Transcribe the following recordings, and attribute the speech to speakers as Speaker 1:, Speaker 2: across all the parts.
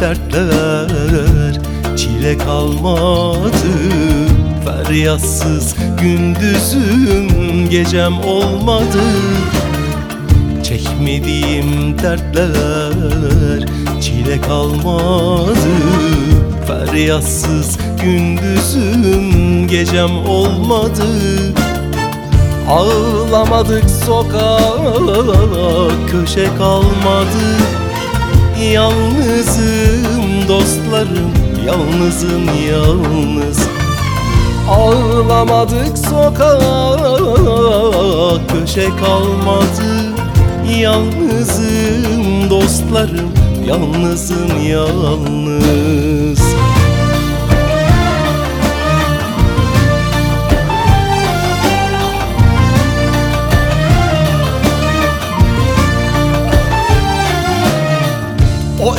Speaker 1: dertler. Çile kalmadı Feryatsız gündüzüm gecem olmadı. Çekmediğim dertler Çile kalmadı. Feryatsız gündüzüm gecem olmadı. Ağlamadık sokak köşe kalmadı Yalnızım dostlarım yalnızım yalnız. Ağlamadık sokak köşe kalmadı. Yalnızım dostlarım yalnızım yalnız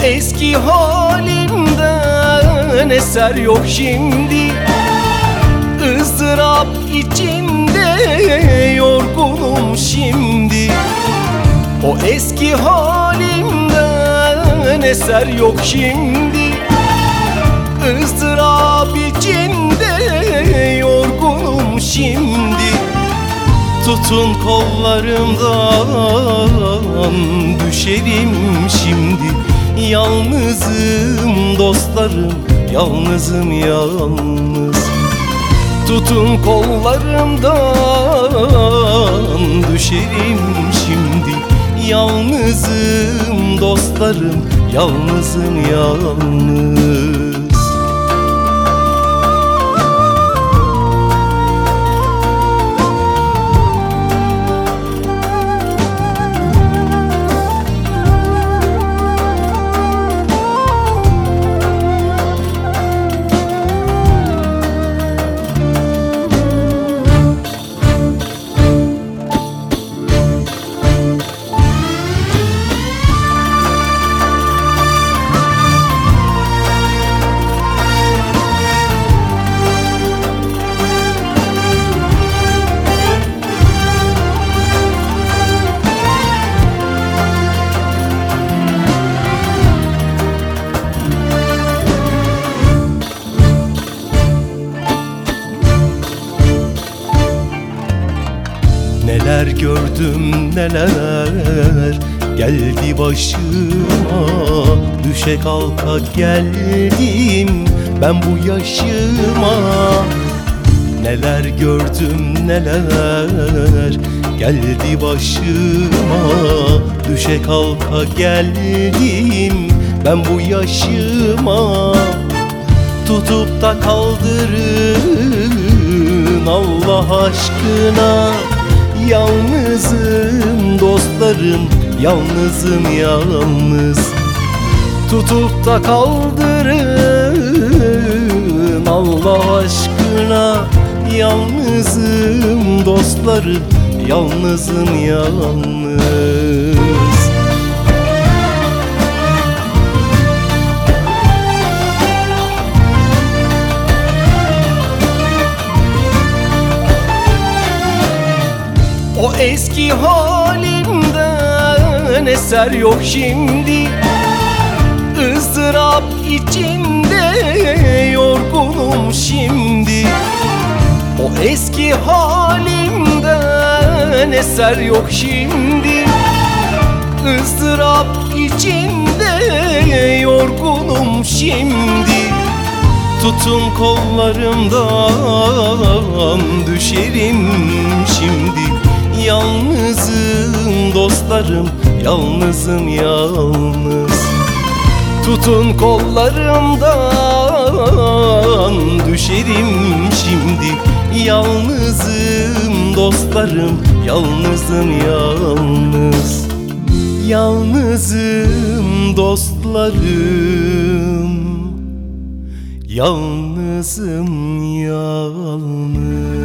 Speaker 1: eski halimden eser yok şimdi. Izdırap içinde yorgunum şimdi. O eski halimden eser yok şimdi. Izdırap içinde yorgunum şimdi. Tutun kollarımdan düşerim şimdi Yalnızım dostlarım yalnızım yalnız. Tutun kollarımdan düşerim şimdi. Yalnızım dostlarım yalnızım yalnız Neler gördüm neler? Geldi başıma Düşe kalka geldim ben bu yaşıma. Neler gördüm neler? Geldi başıma Düşe kalka geldim ben bu yaşıma. Tutup da kaldırın Allah aşkına dostlarım Yalnızım yalnız. Tutup da kaldırın Allah aşkına. Yalnızım dostlarım Yalnızım yalnız. O eski halimden eser yok şimdi. Izdırap içinde yorgunum şimdi. O eski halimden eser yok şimdi. Izdırap içinde yorgunum şimdi. Tutun kollarımdan düşerim şimdi. Yalnızım dostlarım yalnızım yalnız. Tutun kollarımdan düşerim şimdi. Yalnızım dostlarım yalnızım yalnız. Yalnızım dostlarım Yalnızım yalnız